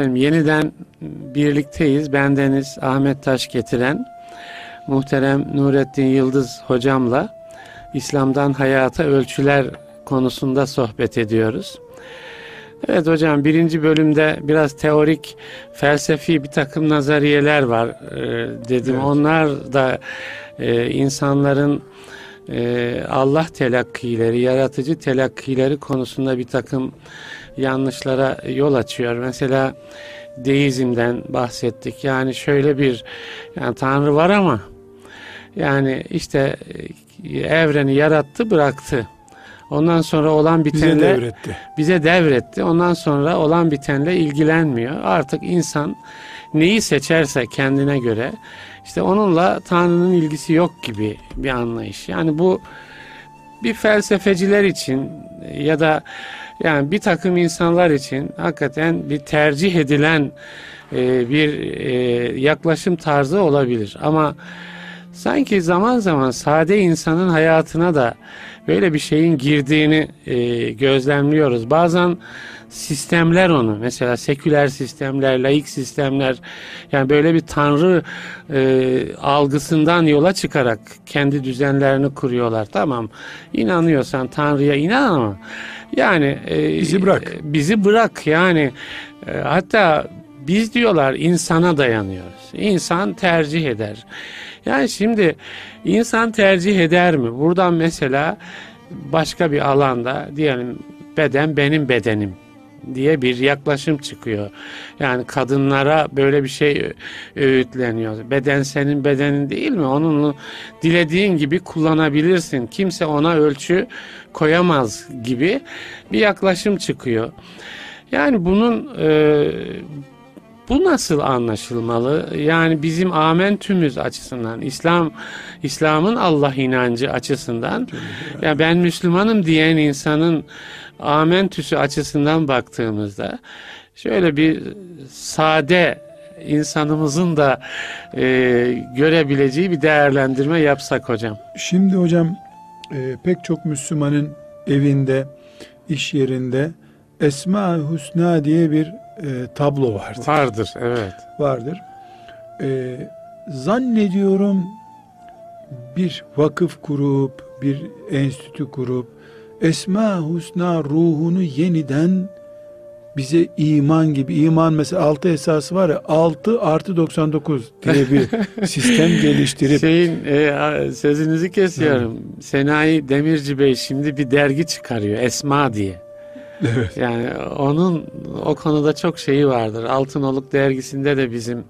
Efendim yeniden birlikteyiz. Bendeniz Ahmet Taş getiren muhterem Nurettin Yıldız hocamla İslam'dan hayata ölçüler konusunda sohbet ediyoruz. Evet hocam birinci bölümde biraz teorik felsefi bir takım nazariyeler var e, dedim. Evet. Onlar da e, insanların e, Allah telakkileri, yaratıcı telakkileri konusunda bir takım yanlışlara yol açıyor. Mesela deizmden bahsettik. Yani şöyle bir yani Tanrı var ama yani işte e, evreni yarattı bıraktı. Ondan sonra olan bitenle bize devretti. Bize devretti. Ondan sonra olan bitenle ilgilenmiyor. Artık insan neyi seçerse kendine göre işte onunla Tanrı'nın ilgisi yok gibi bir anlayış. Yani bu bir felsefeciler için ya da yani bir takım insanlar için hakikaten bir tercih edilen e, bir e, yaklaşım tarzı olabilir. Ama sanki zaman zaman sade insanın hayatına da böyle bir şeyin girdiğini e, gözlemliyoruz. Bazen sistemler onu mesela seküler sistemler, laik sistemler yani böyle bir tanrı e, algısından yola çıkarak kendi düzenlerini kuruyorlar. Tamam inanıyorsan tanrıya inan ama yani e, bizi bırak. E, bizi bırak yani e, hatta biz diyorlar insana dayanıyoruz. İnsan tercih eder. Yani şimdi insan tercih eder mi? Buradan mesela başka bir alanda diyelim beden benim bedenim diye bir yaklaşım çıkıyor. Yani kadınlara böyle bir şey öğütleniyor. Beden senin bedenin değil mi? Onunla dilediğin gibi kullanabilirsin. Kimse ona ölçü koyamaz gibi bir yaklaşım çıkıyor. Yani bunun e, bu nasıl anlaşılmalı? Yani bizim amentümüz açısından, İslam İslam'ın Allah inancı açısından, ya yani ben Müslümanım diyen insanın amentüsü açısından baktığımızda şöyle bir sade insanımızın da e, görebileceği bir değerlendirme yapsak hocam. Şimdi hocam e, pek çok Müslümanın evinde, iş yerinde Esma-ı Hüsna diye bir e, tablo vardır. Vardır, evet. Vardır. E, zannediyorum bir vakıf kurup, bir enstitü kurup, Esma Husna ruhunu yeniden bize iman gibi iman mesela altı esası var ya altı artı 99 diye bir sistem geliştirip şeyin e, sözünüzü kesiyorum. Evet. Senayi Demirci Bey şimdi bir dergi çıkarıyor Esma diye. Evet. Yani onun o konuda çok şeyi vardır. Altınoluk dergisinde de bizim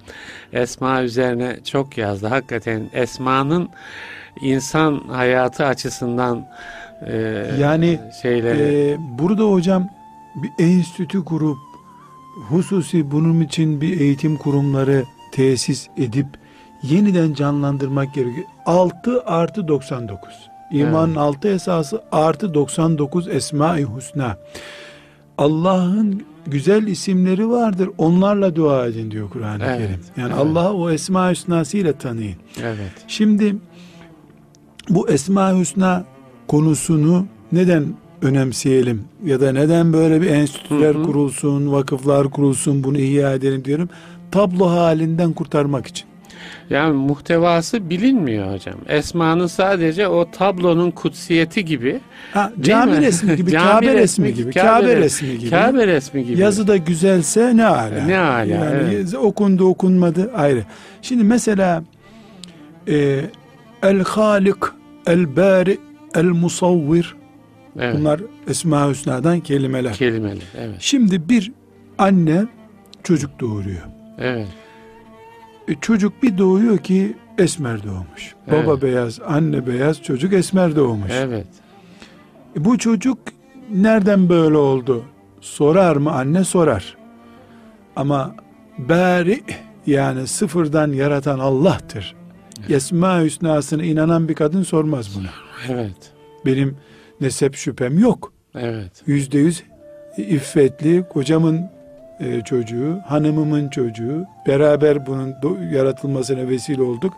Esma üzerine çok yazdı. Hakikaten Esma'nın insan hayatı açısından e, yani şeyleri. E, burada hocam bir enstitü kurup hususi bunun için bir eğitim kurumları tesis edip yeniden canlandırmak gerekiyor. 6 artı 99. İmanın evet. 6 esası artı 99 Esma-i Husna. Allah'ın güzel isimleri vardır. Onlarla dua edin diyor Kur'an-ı evet, Kerim. Yani evet. Allah'ı o Esma-i Hüsnası ile tanıyın. Evet. Şimdi bu Esma-i Hüsna konusunu neden önemseyelim ya da neden böyle bir enstitüler hı hı. kurulsun, vakıflar kurulsun bunu ihya edelim diyorum. Tablo halinden kurtarmak için. Yani muhtevası bilinmiyor hocam. Esma'nın sadece o tablonun kutsiyeti gibi. Ha, cami resmi gibi, cami Kabe resmi, gibi, Kabe, Kabe resmi gibi. Kabe resmi gibi. Yazı da güzelse ne ala. Ne ala. Yani evet. okundu okunmadı ayrı. Şimdi mesela e, El Halik El Bari El Musavvir evet. bunlar Esma Hüsna'dan kelimeler. Kelimeler evet. Şimdi bir anne çocuk doğuruyor. Evet. E, çocuk bir doğuyor ki esmer doğmuş. Evet. Baba beyaz, anne beyaz, çocuk esmer doğmuş. Evet. E, bu çocuk nereden böyle oldu? Sorar mı? Anne sorar. Ama bari yani sıfırdan yaratan Allah'tır. Evet. Esma Hüsna'sına inanan bir kadın sormaz bunu. Evet. Benim nesep şüphem yok. Evet. Yüzde yüz iffetli kocamın e, çocuğu, hanımımın çocuğu, beraber bunun yaratılmasına vesile olduk.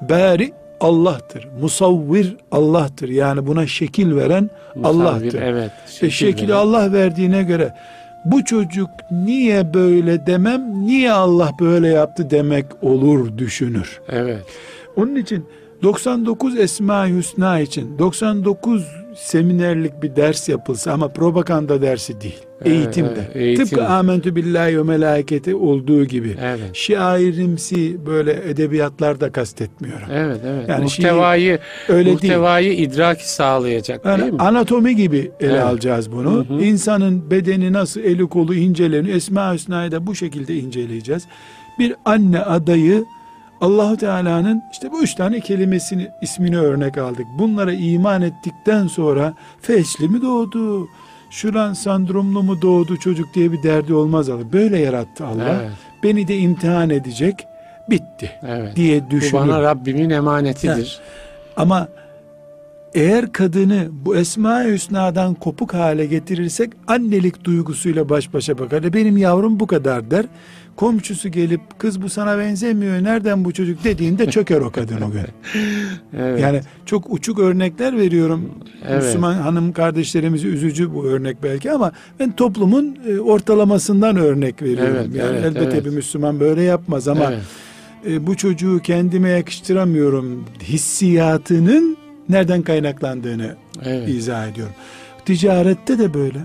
Bari Allah'tır. Musavvir Allah'tır. Yani buna şekil veren Musavvir, Allah'tır. Evet. Şekil, e, şekili Allah verdiğine göre bu çocuk niye böyle demem, niye Allah böyle yaptı demek olur düşünür. Evet. Onun için 99 Esma-i Hüsna için 99 seminerlik bir ders yapılsa ama propaganda dersi değil. Evet, eğitimde. Evet, eğitim. Tıpkı amentü billahi ve melaketi olduğu gibi. Evet. Şairimsi böyle edebiyatlarda kastetmiyorum. Evet evet. Yani muhtevayı öyle muhtevayı değil. idraki sağlayacak yani değil mi? Anatomi gibi ele evet. alacağız bunu. Hı hı. İnsanın bedeni nasıl eli kolu inceleniyor. Esma-i Hüsna'yı da bu şekilde inceleyeceğiz. Bir anne adayı Allahu Teala'nın işte bu üç tane kelimesini ismini örnek aldık. Bunlara iman ettikten sonra feşli mi doğdu? Şuran sandromlu mu doğdu çocuk diye bir derdi olmaz Allah. Böyle yarattı Allah. Evet. Beni de imtihan edecek. Bitti. Evet. diye düşünür. Bu bana Rabbimin emanetidir. Ha. Ama eğer kadını bu Esma-i Hüsna'dan kopuk hale getirirsek annelik duygusuyla baş başa bakar. Benim yavrum bu kadar der komşusu gelip kız bu sana benzemiyor nereden bu çocuk dediğinde çöker o kadın o gün. evet. Yani çok uçuk örnekler veriyorum. Evet. Müslüman hanım kardeşlerimizi üzücü bu örnek belki ama ben toplumun e, ortalamasından örnek veriyorum. Evet, yani evet, elbette evet. bir Müslüman böyle yapmaz ama evet. E, bu çocuğu kendime yakıştıramıyorum hissiyatının nereden kaynaklandığını evet. izah ediyorum. Ticarette de böyle.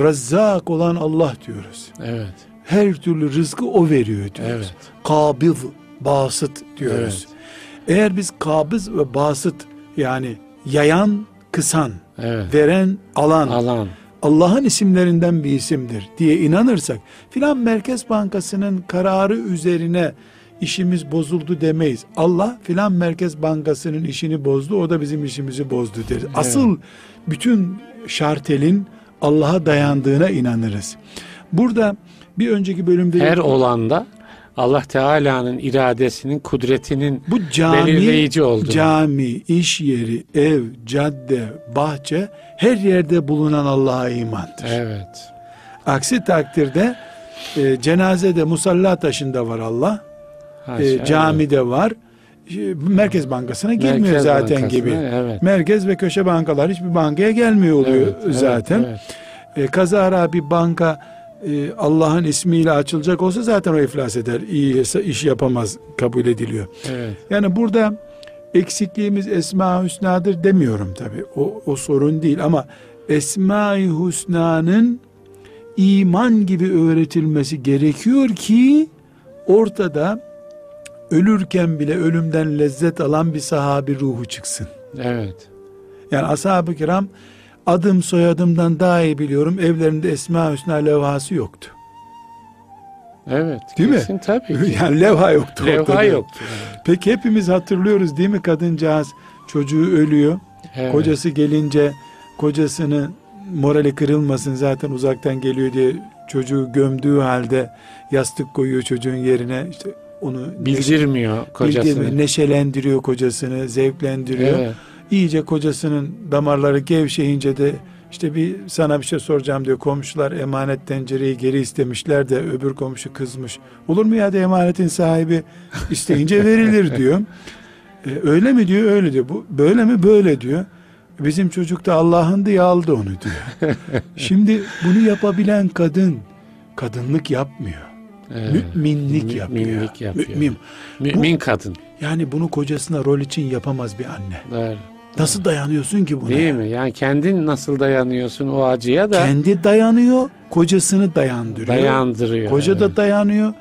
Razzak olan Allah diyoruz. Evet her türlü rızkı o veriyor diyoruz. Evet. Kabız, basıt diyoruz. Evet. Eğer biz kabız ve basıt yani yayan, kısan, evet. veren, alan, alan. Allah'ın isimlerinden bir isimdir diye inanırsak filan Merkez Bankası'nın kararı üzerine işimiz bozuldu demeyiz. Allah filan Merkez Bankası'nın işini bozdu o da bizim işimizi bozdu deriz. Evet. Asıl bütün şartelin Allah'a dayandığına inanırız. Burada bir önceki bölümde her olanda Allah Teala'nın iradesinin, kudretinin bu cami, belirleyici olduğunu. Cami, iş yeri, ev, cadde, bahçe her yerde bulunan Allah'a imandır. Evet. Aksi takdirde e, cenazede musalla taşında var Allah. Haşa, e, camide evet. var. E, Merkez Bankası'na girmiyor Merkez zaten gibi. Evet. Merkez ve köşe bankalar hiçbir bankaya gelmiyor oluyor evet, zaten. Evet, evet. E, kazara bir banka e, Allah'ın ismiyle açılacak olsa zaten o iflas eder. İyi iş yapamaz kabul ediliyor. Evet. Yani burada eksikliğimiz Esma-i Hüsna'dır demiyorum tabi. O, o sorun değil ama Esma-i Hüsna'nın iman gibi öğretilmesi gerekiyor ki ortada ölürken bile ölümden lezzet alan bir sahabi ruhu çıksın. Evet. Yani ashab-ı kiram adım soyadımdan daha iyi biliyorum. Evlerinde Esma Hüsna levhası yoktu. Evet. Değil kesin, mi? Tabii ki. Yani levha yoktu. Levha yoktu. Evet. Peki hepimiz hatırlıyoruz değil mi kadıncağız çocuğu ölüyor. Evet. Kocası gelince kocasının morali kırılmasın zaten uzaktan geliyor diye çocuğu gömdüğü halde yastık koyuyor çocuğun yerine işte onu bildirmiyor kocasını. Bildirmiyor, neşelendiriyor kocasını, zevklendiriyor. Evet iyice kocasının damarları gevşeyince de işte bir sana bir şey soracağım diyor komşular emanet tencereyi geri istemişler de öbür komşu kızmış. Olur mu ya da emanetin sahibi isteyince verilir diyor. E, öyle mi diyor öyle diyor. Bu böyle mi böyle diyor. Bizim çocuk da Allah'ın diye aldı onu diyor. Şimdi bunu yapabilen kadın kadınlık yapmıyor. Evet. Müminlik yapıyor. Müminlik yapıyor. Mümin. Mümin Bu, kadın. Yani bunu kocasına rol için yapamaz bir anne. Evet. Nasıl dayanıyorsun ki buna? Değil mi? Yani kendin nasıl dayanıyorsun o acıya da? Kendi dayanıyor, kocasını dayandırıyor. Dayandırıyor. Koca evet. da dayanıyor.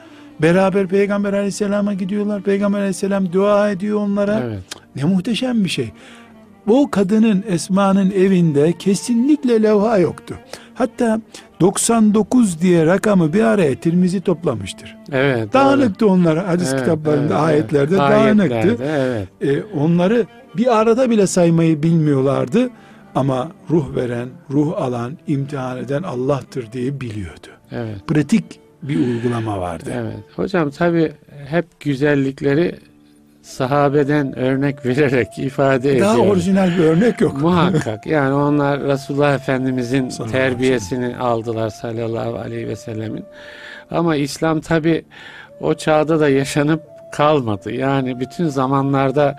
Beraber Peygamber Aleyhisselam'a gidiyorlar. Peygamber Aleyhisselam dua ediyor onlara. Evet. Ne muhteşem bir şey. Bu kadının Esma'nın evinde kesinlikle levha yoktu. Hatta 99 diye rakamı bir araya Tirmizi toplamıştır. Evet. Dağınıktı doğru. onlar hadis evet, kitaplarında, evet, ayetlerde evet. dağınıktı. Ayetlerde, evet. Ee, onları bir arada bile saymayı bilmiyorlardı. Ama ruh veren, ruh alan, imtihan eden Allah'tır diye biliyordu. Evet. Pratik bir uygulama vardı. Evet. Hocam tabi hep güzellikleri sahabeden örnek vererek ifade ediyor. Daha orijinal bir örnek yok. Muhakkak. Yani onlar Resulullah Efendimizin terbiyesini aldılar sallallahu aleyhi ve sellemin. Ama İslam tabi o çağda da yaşanıp kalmadı. Yani bütün zamanlarda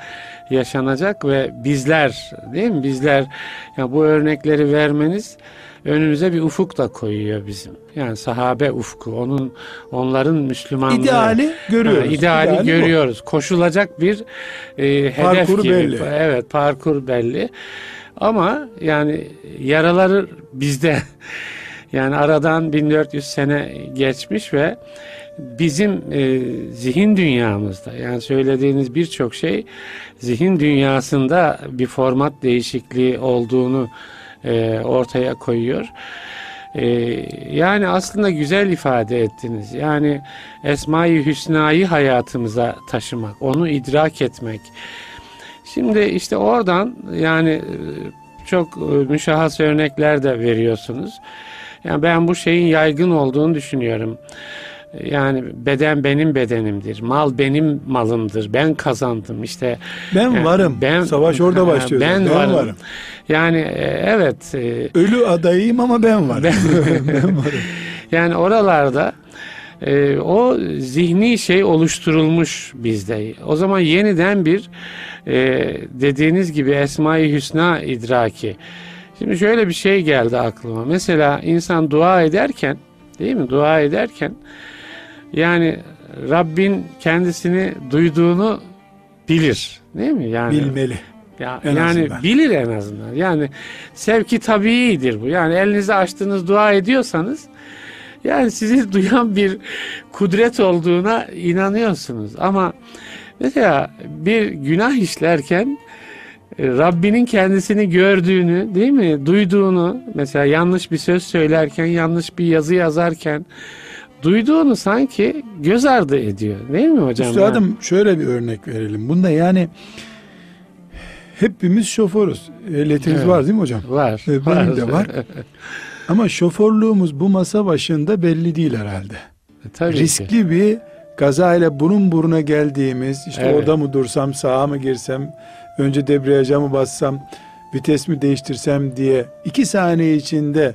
yaşanacak ve bizler değil mi? Bizler yani bu örnekleri vermeniz önümüze bir ufuk da koyuyor bizim. Yani sahabe ufku, onun onların Müslümanlığı. İdeali görüyoruz. Ha, ideali, ideali görüyoruz. Bu. Koşulacak bir e, hedef parkur gibi. belli. Evet, parkur belli. Ama yani yaraları bizde. Yani aradan 1400 sene geçmiş ve bizim e, zihin dünyamızda yani söylediğiniz birçok şey zihin dünyasında bir format değişikliği olduğunu e, ortaya koyuyor. E, yani aslında güzel ifade ettiniz. Yani Esma-i Hüsna'yı hayatımıza taşımak, onu idrak etmek. Şimdi işte oradan yani e, çok e, müşahhas örnekler de veriyorsunuz. Yani ben bu şeyin yaygın olduğunu düşünüyorum. Yani beden benim bedenimdir. Mal benim malımdır. Ben kazandım. İşte ben yani varım. Ben savaş orada başlıyor. Ben, ben varım. varım. Yani e, evet. E, Ölü adayım ama ben varım. Ben, ben varım. Yani oralarda e, o zihni şey oluşturulmuş bizde. O zaman yeniden bir e, dediğiniz gibi Esma-i Hüsna idraki. Şimdi şöyle bir şey geldi aklıma. Mesela insan dua ederken değil mi? Dua ederken yani Rabbin kendisini duyduğunu bilir. Değil mi? Yani bilmeli. Ya, en yani azından. bilir en azından. Yani sevki tabiidir bu. Yani elinizi açtığınız dua ediyorsanız yani sizi duyan bir kudret olduğuna inanıyorsunuz. Ama mesela bir günah işlerken e, Rabbinin kendisini gördüğünü, değil mi? Duyduğunu, mesela yanlış bir söz söylerken, yanlış bir yazı yazarken duyduğunu sanki göz ardı ediyor. Değil mi hocam? Üstadım yani? şöyle bir örnek verelim. Bunda yani hepimiz şoförüz. Ehliyetiniz evet. var değil mi hocam? Var. Benim var. de var. Ama şoförlüğümüz bu masa başında belli değil herhalde. E, tabii Riskli ki. bir kazayla burun buruna geldiğimiz, işte evet. orada mı dursam, sağa mı girsem, önce debriyaja mı bassam, vites mi değiştirsem diye iki saniye içinde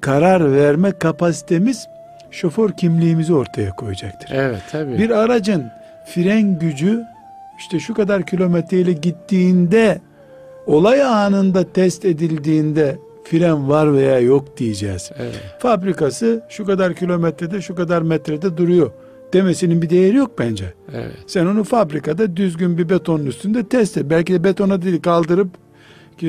karar verme kapasitemiz şoför kimliğimizi ortaya koyacaktır. Evet tabii. Bir aracın fren gücü işte şu kadar kilometreyle gittiğinde olay anında test edildiğinde fren var veya yok diyeceğiz. Evet. Fabrikası şu kadar kilometrede şu kadar metrede duruyor demesinin bir değeri yok bence. Evet. Sen onu fabrikada düzgün bir betonun üstünde test et. Belki de betona değil kaldırıp ki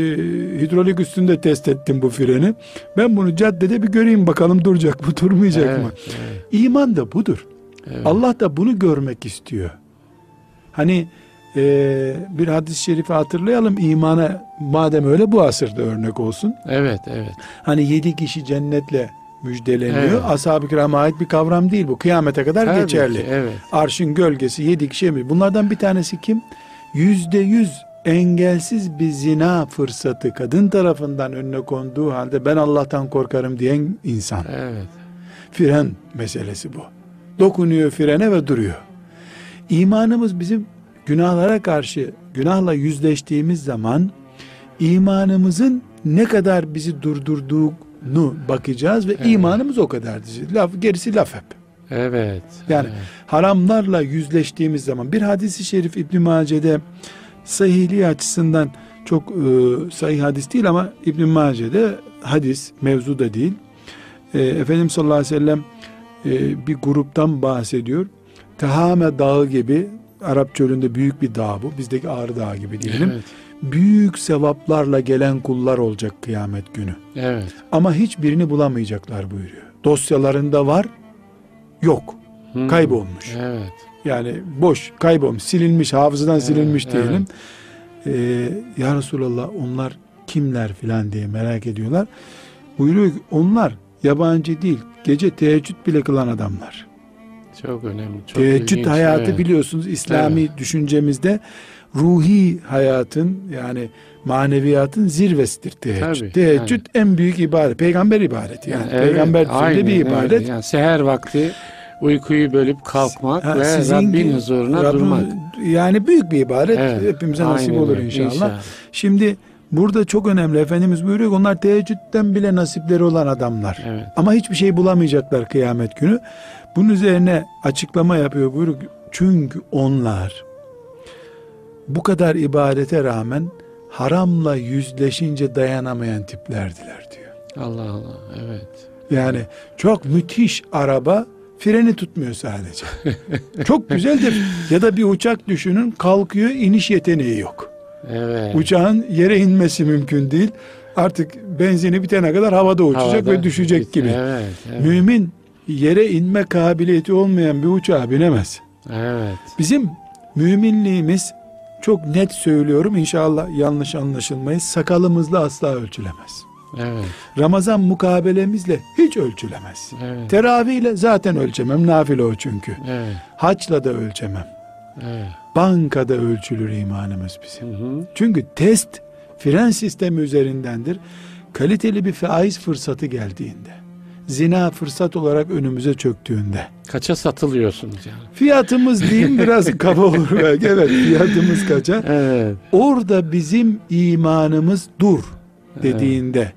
hidrolik üstünde test ettim bu freni. Ben bunu caddede bir göreyim bakalım duracak mı durmayacak evet, mı? Evet. İman da budur. Evet. Allah da bunu görmek istiyor. Hani e, bir hadis-i şerifi hatırlayalım imana madem öyle bu asırda örnek olsun. Evet evet. Hani yedi kişi cennetle müjdeleniyor. Evet. Ashab-ı kirama ait bir kavram değil bu. Kıyamete kadar Tabii geçerli. Ki, evet. Arşın gölgesi yedi kişi mi? Bunlardan bir tanesi kim? Yüzde yüz engelsiz bir zina fırsatı kadın tarafından önüne konduğu halde ben Allah'tan korkarım diyen insan. Evet. Fren meselesi bu. Dokunuyor frene ve duruyor. İmanımız bizim günahlara karşı günahla yüzleştiğimiz zaman imanımızın ne kadar bizi durdurduğunu bakacağız ve evet. imanımız o kadar. Laf, gerisi laf hep. Evet. Yani evet. haramlarla yüzleştiğimiz zaman bir hadisi şerif İbn Mace'de sahihliği açısından çok e, sahih hadis değil ama İbn Mace'de hadis mevzu da değil. E, Efendimiz sallallahu aleyhi ve sellem e, bir gruptan bahsediyor. Tehame dağı gibi Arap çölünde büyük bir dağ bu. Bizdeki Ağrı Dağı gibi diyelim. Evet. Büyük sevaplarla gelen kullar olacak kıyamet günü. Evet. Ama hiçbirini bulamayacaklar buyuruyor. Dosyalarında var, yok. Hmm. Kaybolmuş. Evet. Yani boş, kaybolmuş, silinmiş, hafızadan silinmiş evet, diyelim. Evet. Ee, ya Resulallah onlar kimler filan diye merak ediyorlar. Buyuruyor ki onlar yabancı değil, gece teheccüd bile kılan adamlar. Çok önemli. Çok teheccüd ilginç, hayatı evet. biliyorsunuz İslami evet. düşüncemizde ruhi hayatın yani maneviyatın zirvesidir teheccüd. Tabii, teheccüd yani. en büyük ibadet. Peygamber ibadeti yani. yani Peygamber evet, bir ibadet. Evet. Yani seher vakti uykuyu bölüp kalkmak ha, ve Rabbin huzuruna Rabbin, durmak. Yani büyük bir ibadet. Evet, Hepimize nasip olur inşallah. inşallah. Şimdi burada çok önemli. Efendimiz buyuruyor ki onlar teheccüden bile nasipleri olan adamlar. Evet. Ama hiçbir şey bulamayacaklar kıyamet günü. Bunun üzerine açıklama yapıyor. Buyuruyor çünkü onlar bu kadar ibadete rağmen haramla yüzleşince dayanamayan tiplerdiler diyor. Allah Allah evet. Yani çok müthiş araba freni tutmuyor sadece. çok güzel de ya da bir uçak düşünün kalkıyor iniş yeteneği yok. Evet. Uçağın yere inmesi mümkün değil. Artık benzini bitene kadar havada uçacak havada, ve düşecek bit, gibi. Evet, evet. Mümin yere inme kabiliyeti olmayan bir uçağa binemez. Evet. Bizim müminliğimiz çok net söylüyorum inşallah yanlış anlaşılmayız. Sakalımızla asla ölçülemez. Evet. Ramazan mukabelemizle hiç ölçülemez. Evet. Teravihle zaten ölçemem. Nafile o çünkü. Evet. Haçla da ölçemem. Evet. Bankada ölçülür imanımız bizim. Hı hı. Çünkü test fren sistemi üzerindendir. Kaliteli bir faiz fırsatı geldiğinde, zina fırsat olarak önümüze çöktüğünde. Kaça satılıyorsunuz yani? Fiyatımız diyeyim biraz kaba olur belki. Evet fiyatımız kaça. Evet. Orada bizim imanımız dur dediğinde evet.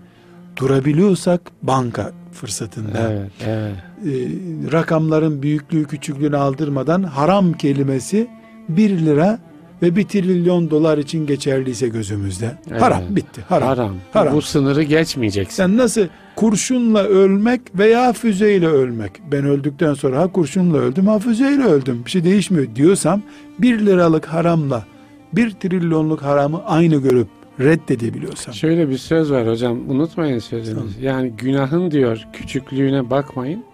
Durabiliyorsak banka fırsatında. Evet, evet. E, rakamların büyüklüğü küçüklüğünü aldırmadan haram kelimesi 1 lira ve 1 trilyon dolar için geçerliyse gözümüzde. Evet. Haram bitti. Haram. haram. haram. Bu sınırı geçmeyeceksin. Sen nasıl kurşunla ölmek veya füzeyle ölmek. Ben öldükten sonra ha kurşunla öldüm ha füzeyle öldüm. Bir şey değişmiyor diyorsam 1 liralık haramla 1 trilyonluk haramı aynı görüp reddedebiliyorsam. Şöyle bir söz var hocam unutmayın sözünüzü. Tamam. Yani günahın diyor küçüklüğüne bakmayın.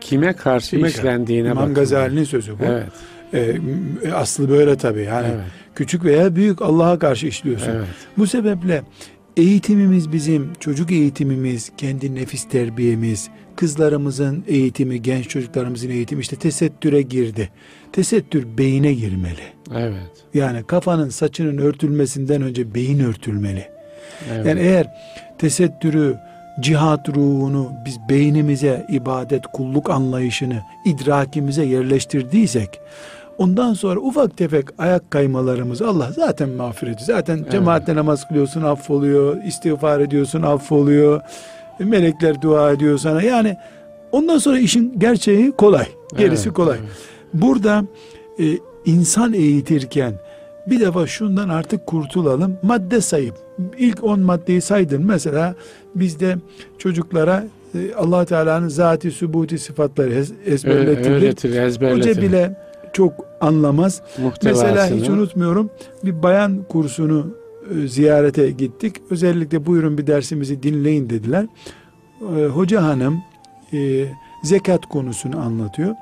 Kime karşı kime işlendiğine İmam bakın. Gazali'nin sözü bu. Evet. Ee, aslı böyle tabii. Yani evet. küçük veya büyük Allah'a karşı işliyorsun. Evet. Bu sebeple eğitimimiz bizim, çocuk eğitimimiz, kendi nefis terbiyemiz, kızlarımızın eğitimi, genç çocuklarımızın eğitimi işte tesettüre girdi. Tesettür beyine girmeli. Evet. Yani kafanın saçının örtülmesinden önce beyin örtülmeli. Evet. Yani eğer tesettürü, cihat ruhunu biz beynimize ibadet, kulluk anlayışını idrakimize yerleştirdiysek ondan sonra ufak tefek ayak kaymalarımız Allah zaten mağfiret Zaten evet. cemaatle namaz kılıyorsun affoluyor, istiğfar ediyorsun affoluyor. Melekler dua ediyor sana. Yani ondan sonra işin gerçeği kolay. Gerisi evet, kolay. Evet. Burada e, insan eğitirken bir defa şundan artık kurtulalım. Madde sayıp ilk on maddeyi saydın. Mesela bizde çocuklara e, allah Teala'nın zati sübuti sıfatları ezberletilir. Öğretir, ezberletir. Hoca bile çok anlamaz. Mesela hiç unutmuyorum bir bayan kursunu e, ziyarete gittik. Özellikle buyurun bir dersimizi dinleyin dediler. E, hoca hanım e, zekat konusunu anlatıyor.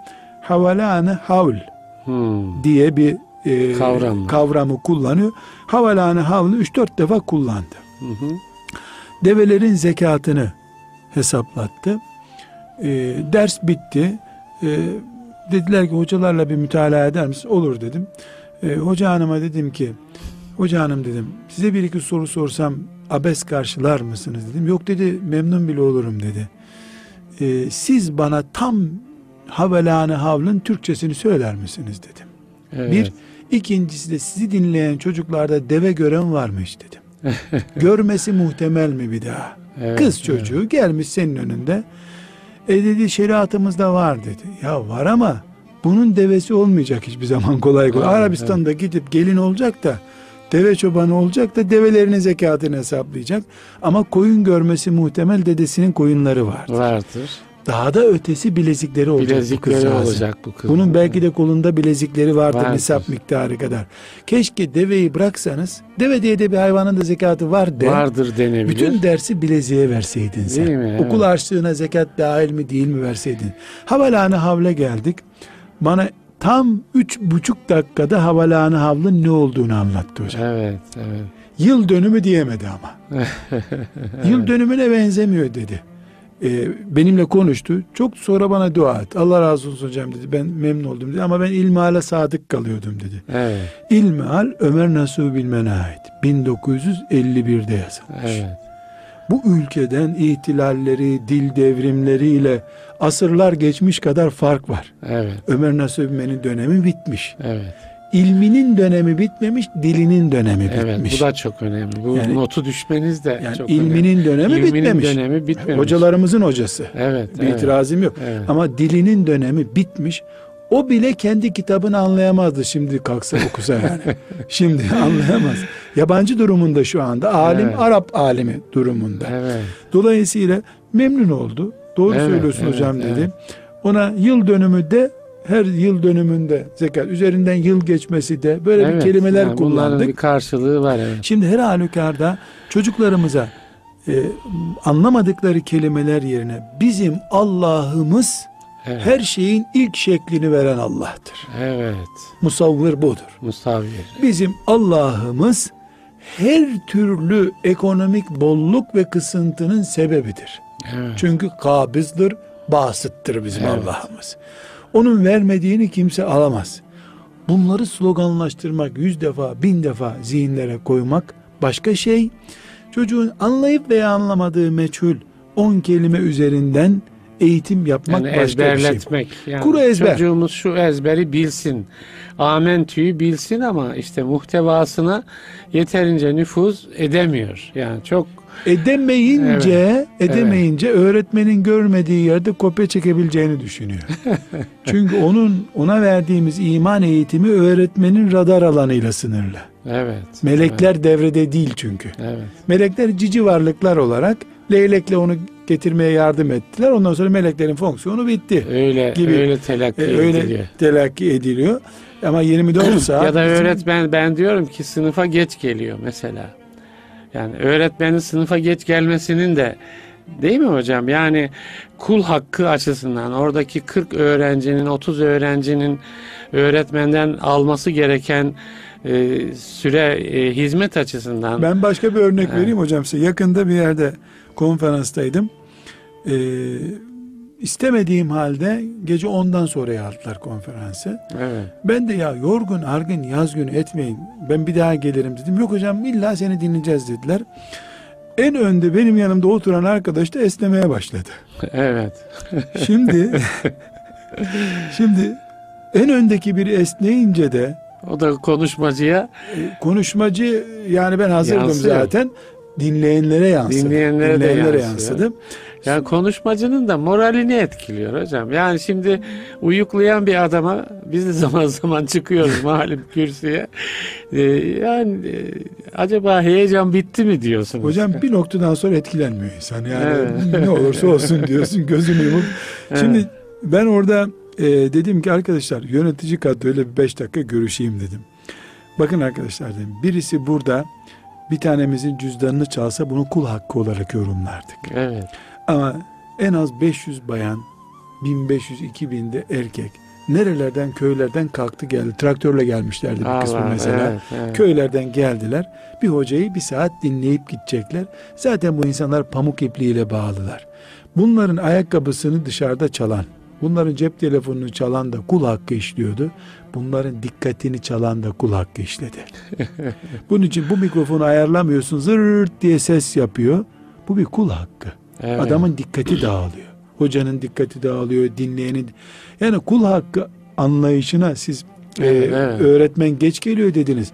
Havalâne havl hmm. diye bir e, Kavram kavramı kullanıyor. Havalâne havlı 3-4 defa kullandı. Hı hı. Develerin zekatını hesaplattı. E, ders bitti. E, dediler ki hocalarla bir mütalaa eder misin? Olur dedim. E, hoca hanıma dedim ki hoca hanım dedim size bir iki soru sorsam abes karşılar mısınız dedim. Yok dedi memnun bile olurum dedi. E, siz bana tam havelâne havlın Türkçesini söyler misiniz dedim. Evet. Bir. ikincisi de sizi dinleyen çocuklarda deve gören var mı hiç dedim. Görmesi muhtemel mi bir daha? Evet, Kız çocuğu evet. gelmiş senin önünde. E dedi şeriatımızda var dedi. Ya var ama bunun devesi olmayacak hiçbir zaman kolay kolay. Evet, Arabistan'da evet. gidip gelin olacak da deve çobanı olacak da develerinin zekatını hesaplayacak. Ama koyun görmesi muhtemel dedesinin koyunları vardır. Vardır. Daha da ötesi bilezikleri olacak bilezikleri bu olacak bu kız. Bunun belki de kolunda bilezikleri vardır, vardır nisap miktarı kadar. Keşke deveyi bıraksanız, deve diye de bir hayvanın da zekatı var de. Vardır denebilir. Bütün dersi bileziğe verseydin sen. Değil mi? Okul evet. harçlığına zekat dahil mi değil mi verseydin. Havalâne havle geldik. Bana tam üç buçuk dakikada havalâne havlın ne olduğunu anlattı hocam. Evet, evet. Yıl dönümü diyemedi ama. Yıl dönümüne benzemiyor dedi e, benimle konuştu. Çok sonra bana dua et. Allah razı olsun hocam dedi. Ben memnun oldum dedi. Ama ben ilmihale sadık kalıyordum dedi. Evet. İlmihal Ömer Nasuh Bilmen'e ait. 1951'de yazılmış. Evet. Bu ülkeden ihtilalleri, dil devrimleriyle asırlar geçmiş kadar fark var. Evet. Ömer Nasuh Bilmen'in dönemi bitmiş. Evet ilminin dönemi bitmemiş, dilinin dönemi evet, bitmiş. Bu da çok önemli. Bu yani, notu düşmeniz de yani çok ilminin önemli. dönemi ilminin bitmemiş. dönemi bitmemiş. Hocalarımızın hocası. Evet. Bir evet, itirazım yok. Evet. Ama dilinin dönemi bitmiş. O bile kendi kitabını anlayamazdı şimdi kalksa okusa yani. şimdi anlayamaz. Yabancı durumunda şu anda. Alim evet. Arap alimi durumunda. Evet. Dolayısıyla memnun oldu. Doğru evet, söylüyorsun evet, hocam dedi. Evet. Ona yıl dönümü de her yıl dönümünde zekat üzerinden yıl geçmesi de böyle evet, bir kelimeler yani kullandık. Bir karşılığı var evet. Şimdi her halükarda çocuklarımıza e, anlamadıkları kelimeler yerine bizim Allah'ımız evet. her şeyin ilk şeklini veren Allah'tır. Evet. Musavvir budur. Musavvir. Bizim Allah'ımız her türlü ekonomik bolluk ve kısıntının sebebidir. Evet. Çünkü kabızdır, basıttır bizim evet. Allah'ımız. Onun vermediğini kimse alamaz. Bunları sloganlaştırmak, yüz defa, bin defa zihinlere koymak başka şey. Çocuğun anlayıp veya anlamadığı meçhul on kelime üzerinden eğitim yapmak yani başka bir şey. Yani Kuru ezber. Çocuğumuz şu ezberi bilsin. Amentü'yü bilsin ama işte muhtevasına yeterince nüfuz edemiyor. Yani çok edemeyince evet, edemeyince evet. öğretmenin görmediği yerde kopya çekebileceğini düşünüyor. Çünkü onun ona verdiğimiz iman eğitimi öğretmenin radar alanıyla sınırlı. Evet. Melekler evet. devrede değil çünkü. Evet. Melekler cici varlıklar olarak leylekle onu getirmeye yardım ettiler. Ondan sonra meleklerin fonksiyonu bitti. Öyle gibi. öyle telakki e, öyle ediliyor. telakki ediliyor. Ama 24 saat ya da öğretmen ben diyorum ki sınıfa geç geliyor mesela. Yani öğretmenin sınıfa geç gelmesinin de değil mi hocam? Yani kul hakkı açısından oradaki 40 öğrencinin 30 öğrencinin öğretmenden alması gereken e, süre e, hizmet açısından. Ben başka bir örnek evet. vereyim hocam size. Yakında bir yerde konferanstaydım. Ee, istemediğim halde gece ondan sonra yazdılar konferansı. Evet. Ben de ya yorgun argın yaz günü etmeyin ben bir daha gelirim dedim. Yok hocam illa seni dinleyeceğiz dediler. En önde benim yanımda oturan arkadaş da esnemeye başladı. Evet. şimdi şimdi en öndeki biri esneyince de o da konuşmacıya e, konuşmacı yani ben hazırdım yansıyor. zaten dinleyenlere yansıdı. Dinleyenlere, dinleyenlere de yansıdı. Yani konuşmacının da moralini etkiliyor hocam. Yani şimdi uyuklayan bir adama biz de zaman zaman çıkıyoruz malum kürsüye. Ee, yani e, acaba heyecan bitti mi diyorsunuz? Hocam bir noktadan sonra etkilenmiyor insan. Yani evet. ne olursa olsun diyorsun gözünü yumup. Şimdi evet. ben orada e, dedim ki arkadaşlar yönetici kadroyla bir beş dakika görüşeyim dedim. Bakın arkadaşlar dedim birisi burada bir tanemizin cüzdanını çalsa bunu kul hakkı olarak yorumlardık. Evet. Ama en az 500 bayan, 1500-2000 de erkek nerelerden köylerden kalktı geldi. Traktörle gelmişlerdi bir kısmı mesela. Evet, evet. Köylerden geldiler. Bir hocayı bir saat dinleyip gidecekler. Zaten bu insanlar pamuk ipliğiyle bağlılar. Bunların ayakkabısını dışarıda çalan, bunların cep telefonunu çalan da kul hakkı işliyordu. Bunların dikkatini çalan da kul hakkı işledi. Bunun için bu mikrofonu ayarlamıyorsun zırt diye ses yapıyor. Bu bir kul hakkı. Evet. Adamın dikkati dağılıyor. Hocanın dikkati dağılıyor, dinleyenin. Yani kul hakkı anlayışına siz evet, e, evet. öğretmen geç geliyor dediniz.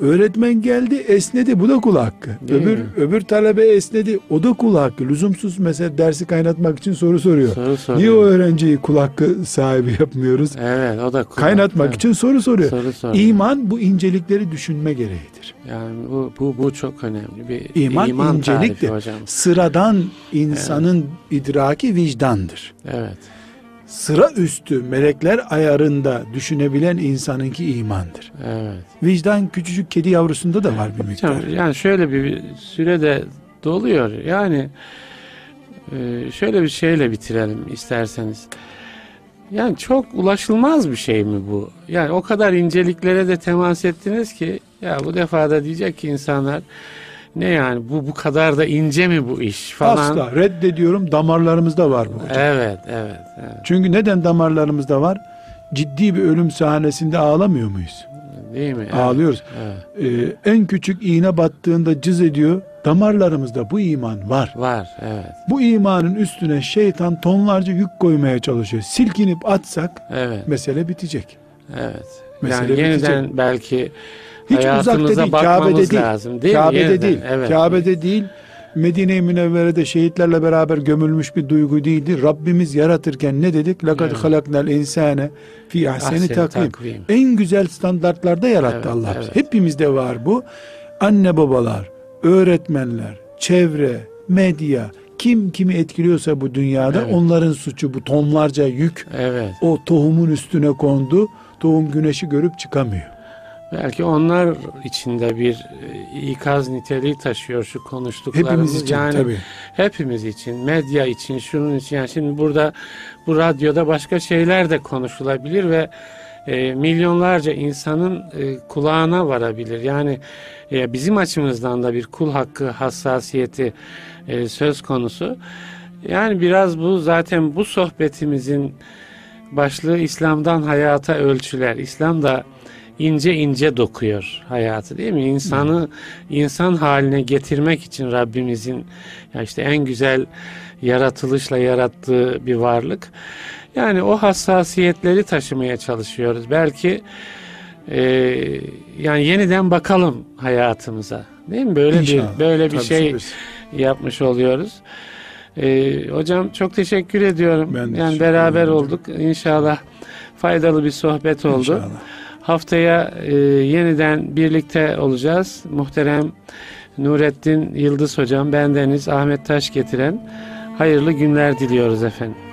Öğretmen geldi esnedi bu da kul hakkı. Değil öbür mi? öbür talebe esnedi o da kul hakkı. Lüzumsuz mesela dersi kaynatmak için soru soruyor. Soru soruyor. Niye o öğrenciyi kul hakkı sahibi yapmıyoruz? Evet o da kul Kaynatmak hakkı. için soru soruyor. Soru soruyor. İman bu incelikleri düşünme gereğidir. Yani bu bu, bu çok önemli bir iman, iman inceliktir. Hocam. Sıradan insanın evet. idraki vicdandır. Evet sıra üstü melekler ayarında düşünebilen insanınki imandır. Evet. Vicdan küçücük kedi yavrusunda da var bir miktar. Yani şöyle bir süre de doluyor. Yani e, şöyle bir şeyle bitirelim isterseniz. Yani çok ulaşılmaz bir şey mi bu? Yani o kadar inceliklere de temas ettiniz ki ya bu defada diyecek ki insanlar ne yani bu bu kadar da ince mi bu iş falan. Asla reddediyorum damarlarımızda var bu hocam. Evet, evet, evet. Çünkü neden damarlarımızda var? Ciddi bir ölüm sahnesinde ağlamıyor muyuz? Değil mi? Ağlıyoruz. Evet. Ee, en küçük iğne battığında cız ediyor. Damarlarımızda bu iman var. Var, evet. Bu imanın üstüne şeytan tonlarca yük koymaya çalışıyor. Silkinip atsak evet. mesele bitecek. Evet. Mesele yani yeniden bitecek. belki hiç uzakta değil, Kabe'de değil. Lazım, değil Kabe'de değil. Evet. Kabe'de değil. Medine-i Münevvere'de şehitlerle beraber gömülmüş bir duygu değildi. Rabbimiz yaratırken ne dedik? Lekad Evet. halaknal insane fi ahseni takvim. takvim. En güzel standartlarda yarattı Evet, Allah. evet. Hepimizde var bu. Anne babalar, öğretmenler, çevre, medya, kim kimi etkiliyorsa bu dünyada Evet. onların suçu bu tonlarca yük Evet. o tohumun üstüne kondu. Tohum güneşi görüp çıkamıyor. Belki onlar içinde bir e, ikaz niteliği taşıyor şu konuştuklarımız. Hepimiz için yani tabii. hepimiz için, medya için, şunun için. Yani şimdi burada bu radyoda başka şeyler de konuşulabilir ve e, milyonlarca insanın e, kulağına varabilir. Yani e, bizim açımızdan da bir kul hakkı hassasiyeti e, söz konusu. Yani biraz bu zaten bu sohbetimizin başlığı İslam'dan hayata ölçüler. İslam da ince ince dokuyor hayatı değil mi? İnsanı insan haline getirmek için Rabbimizin ya işte en güzel yaratılışla yarattığı bir varlık. Yani o hassasiyetleri taşımaya çalışıyoruz. Belki e, yani yeniden bakalım hayatımıza. Değil mi? Böyle İnşallah. bir böyle bir Tabii, şey şüphesiz. yapmış oluyoruz. Ee, hocam çok teşekkür ediyorum. Ben yani beraber olduk. İnşallah faydalı bir sohbet oldu. İnşallah. Haftaya e, yeniden birlikte olacağız. Muhterem Nurettin Yıldız hocam, bendeniz Ahmet Taş getiren hayırlı günler diliyoruz efendim.